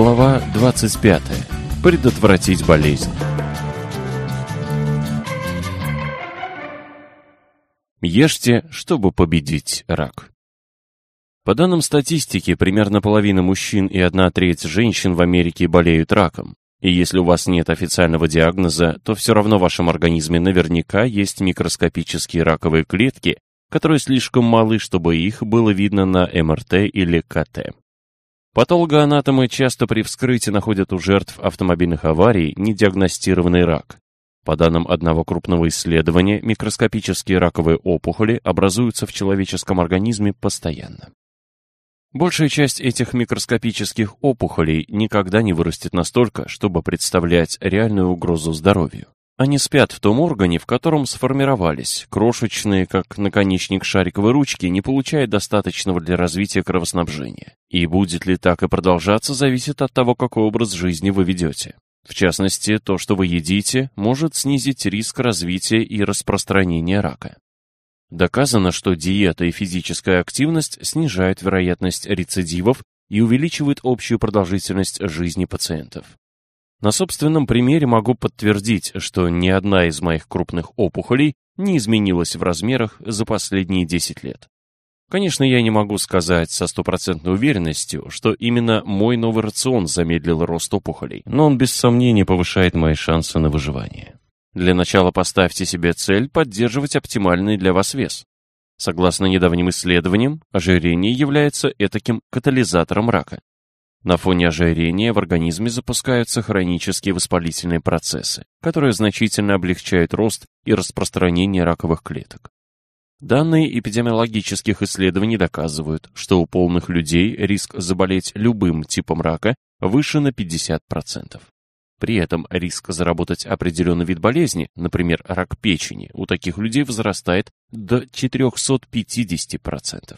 Глава 25. Предотвратить болезнь. Ешьте, чтобы победить рак. По данным статистики, примерно половина мужчин и одна треть женщин в Америке болеют раком. И если у вас нет официального диагноза, то все равно в вашем организме наверняка есть микроскопические раковые клетки, которые слишком малы, чтобы их было видно на МРТ или КТ. Патологоанатомы часто при вскрытии находят у жертв автомобильных аварий недиагностированный рак. По данным одного крупного исследования, микроскопические раковые опухоли образуются в человеческом организме постоянно. Большая часть этих микроскопических опухолей никогда не вырастет настолько, чтобы представлять реальную угрозу здоровью. Они спят в том органе, в котором сформировались, крошечные, как наконечник шариковой ручки, не получая достаточного для развития кровоснабжения. И будет ли так и продолжаться, зависит от того, какой образ жизни вы ведете. В частности, то, что вы едите, может снизить риск развития и распространения рака. Доказано, что диета и физическая активность снижают вероятность рецидивов и увеличивают общую продолжительность жизни пациентов. На собственном примере могу подтвердить, что ни одна из моих крупных опухолей не изменилась в размерах за последние 10 лет. Конечно, я не могу сказать со стопроцентной уверенностью, что именно мой новый рацион замедлил рост опухолей, но он без сомнения повышает мои шансы на выживание. Для начала поставьте себе цель поддерживать оптимальный для вас вес. Согласно недавним исследованиям, ожирение является этаким катализатором рака. На фоне ожирения в организме запускаются хронические воспалительные процессы, которые значительно облегчают рост и распространение раковых клеток. Данные эпидемиологических исследований доказывают, что у полных людей риск заболеть любым типом рака выше на 50%. При этом риск заработать определенный вид болезни, например, рак печени, у таких людей возрастает до 450%.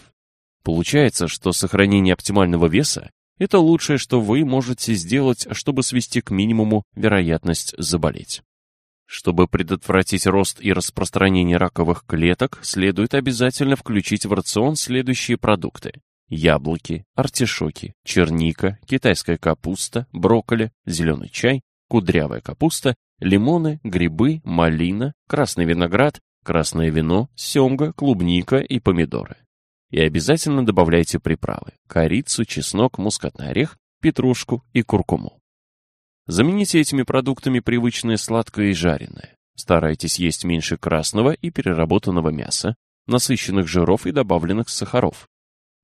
Получается, что сохранение оптимального веса это лучшее, что вы можете сделать, чтобы свести к минимуму вероятность заболеть. Чтобы предотвратить рост и распространение раковых клеток, следует обязательно включить в рацион следующие продукты. Яблоки, артишоки, черника, китайская капуста, брокколи, зеленый чай, кудрявая капуста, лимоны, грибы, малина, красный виноград, красное вино, семга, клубника и помидоры. И обязательно добавляйте приправы – корицу, чеснок, мускатный орех, петрушку и куркуму. Замените этими продуктами привычное сладкое и жареное. Старайтесь есть меньше красного и переработанного мяса, насыщенных жиров и добавленных сахаров.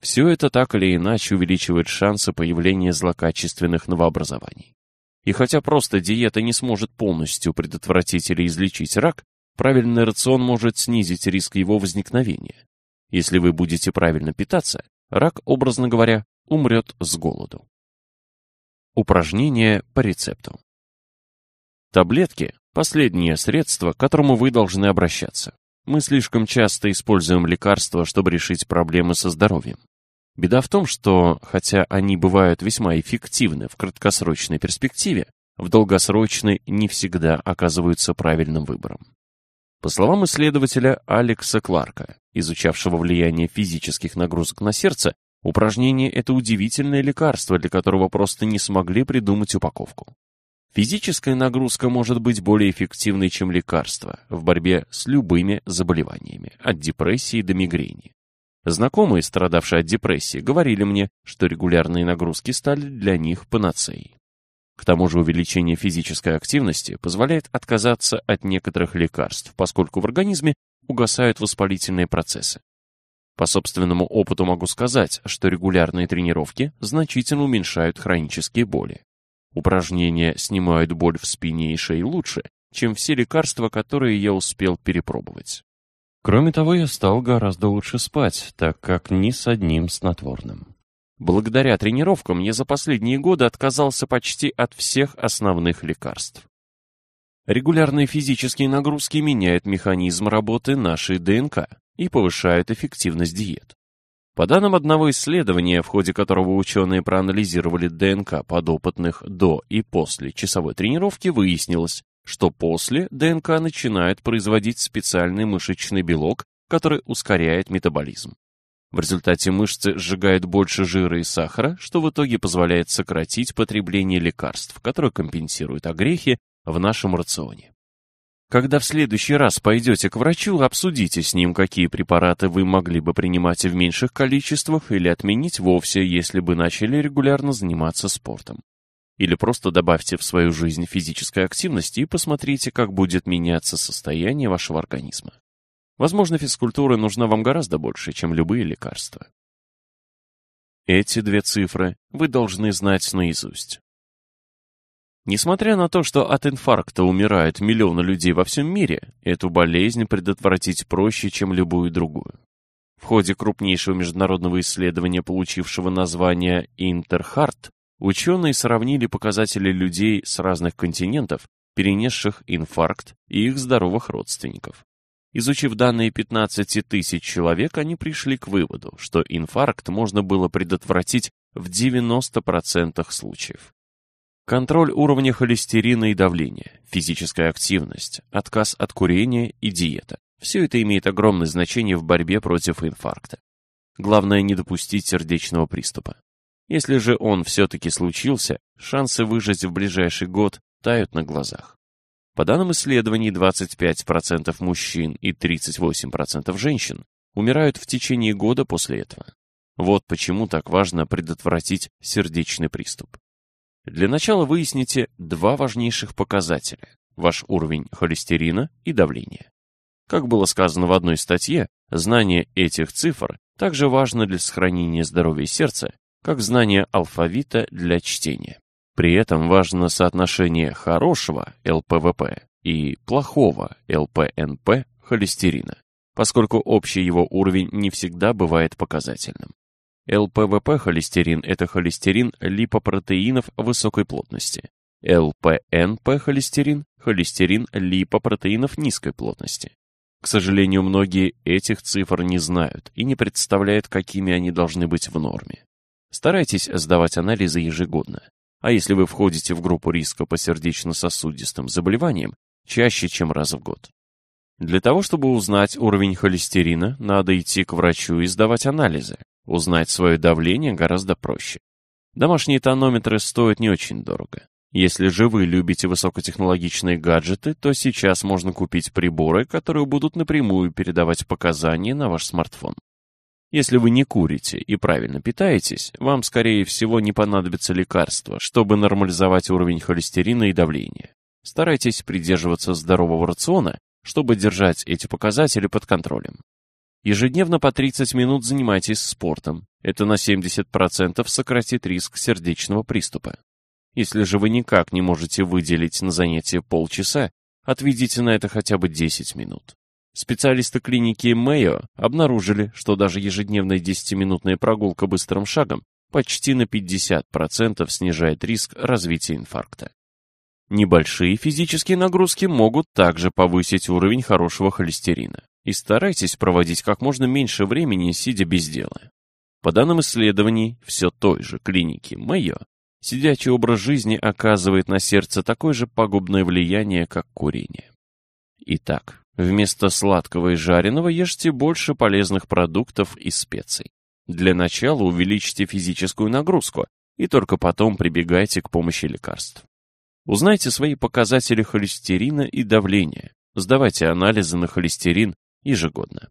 Все это так или иначе увеличивает шансы появления злокачественных новообразований. И хотя просто диета не сможет полностью предотвратить или излечить рак, правильный рацион может снизить риск его возникновения. Если вы будете правильно питаться, рак, образно говоря, умрет с голоду. Упражнение по рецепту. Таблетки – последнее средство, к которому вы должны обращаться. Мы слишком часто используем лекарства, чтобы решить проблемы со здоровьем. Беда в том, что, хотя они бывают весьма эффективны в краткосрочной перспективе, в долгосрочной не всегда оказываются правильным выбором. По словам исследователя Алекса Кларка, изучавшего влияние физических нагрузок на сердце, упражнение – это удивительное лекарство, для которого просто не смогли придумать упаковку. Физическая нагрузка может быть более эффективной, чем лекарство в борьбе с любыми заболеваниями, от депрессии до мигрени. Знакомые, страдавшие от депрессии, говорили мне, что регулярные нагрузки стали для них панацеей. К тому же увеличение физической активности позволяет отказаться от некоторых лекарств, поскольку в организме угасают воспалительные процессы. По собственному опыту могу сказать, что регулярные тренировки значительно уменьшают хронические боли. Упражнения снимают боль в спине и шее лучше, чем все лекарства, которые я успел перепробовать. Кроме того, я стал гораздо лучше спать, так как ни с одним снотворным. Благодаря тренировкам я за последние годы отказался почти от всех основных лекарств. Регулярные физические нагрузки меняют механизм работы нашей ДНК и повышают эффективность диет. По данным одного исследования, в ходе которого ученые проанализировали ДНК подопытных до и после часовой тренировки, выяснилось, что после ДНК начинает производить специальный мышечный белок, который ускоряет метаболизм. В результате мышцы сжигают больше жира и сахара, что в итоге позволяет сократить потребление лекарств, которые компенсируют огрехи в нашем рационе. Когда в следующий раз пойдете к врачу, обсудите с ним, какие препараты вы могли бы принимать в меньших количествах или отменить вовсе, если бы начали регулярно заниматься спортом. Или просто добавьте в свою жизнь физической активности и посмотрите, как будет меняться состояние вашего организма. Возможно, физкультура нужна вам гораздо больше, чем любые лекарства. Эти две цифры вы должны знать наизусть. Несмотря на то, что от инфаркта умирают миллионы людей во всем мире, эту болезнь предотвратить проще, чем любую другую. В ходе крупнейшего международного исследования, получившего название Интерхарт, ученые сравнили показатели людей с разных континентов, перенесших инфаркт, и их здоровых родственников. Изучив данные 15 тысяч человек, они пришли к выводу, что инфаркт можно было предотвратить в 90% случаев. Контроль уровня холестерина и давления, физическая активность, отказ от курения и диета. Все это имеет огромное значение в борьбе против инфаркта. Главное не допустить сердечного приступа. Если же он все-таки случился, шансы выжить в ближайший год тают на глазах. По данным исследований, 25% мужчин и 38% женщин умирают в течение года после этого. Вот почему так важно предотвратить сердечный приступ. Для начала выясните два важнейших показателя – ваш уровень холестерина и давления. Как было сказано в одной статье, знание этих цифр также важно для сохранения здоровья сердца, как знание алфавита для чтения. При этом важно соотношение хорошего ЛПВП и плохого ЛПНП холестерина, поскольку общий его уровень не всегда бывает показательным. ЛПВП холестерин – это холестерин липопротеинов высокой плотности. ЛПНП холестерин – холестерин липопротеинов низкой плотности. К сожалению, многие этих цифр не знают и не представляют, какими они должны быть в норме. Старайтесь сдавать анализы ежегодно. А если вы входите в группу риска по сердечно-сосудистым заболеваниям, чаще, чем раз в год. Для того, чтобы узнать уровень холестерина, надо идти к врачу и сдавать анализы, Узнать свое давление гораздо проще. Домашние тонометры стоят не очень дорого. Если же вы любите высокотехнологичные гаджеты, то сейчас можно купить приборы, которые будут напрямую передавать показания на ваш смартфон. Если вы не курите и правильно питаетесь, вам, скорее всего, не понадобится лекарства, чтобы нормализовать уровень холестерина и давления. Старайтесь придерживаться здорового рациона, чтобы держать эти показатели под контролем. Ежедневно по 30 минут занимайтесь спортом. Это на 70% сократит риск сердечного приступа. Если же вы никак не можете выделить на занятие полчаса, отведите на это хотя бы 10 минут. Специалисты клиники Мэйо обнаружили, что даже ежедневная 10-минутная прогулка быстрым шагом почти на 50% снижает риск развития инфаркта. Небольшие физические нагрузки могут также повысить уровень хорошего холестерина и старайтесь проводить как можно меньше времени, сидя без дела. По данным исследований все той же клиники Мэйо, сидячий образ жизни оказывает на сердце такое же пагубное влияние, как курение. Итак, вместо сладкого и жареного ешьте больше полезных продуктов и специй. Для начала увеличьте физическую нагрузку и только потом прибегайте к помощи лекарств. Узнайте свои показатели холестерина и давления, сдавайте анализы на холестерин ежегодно.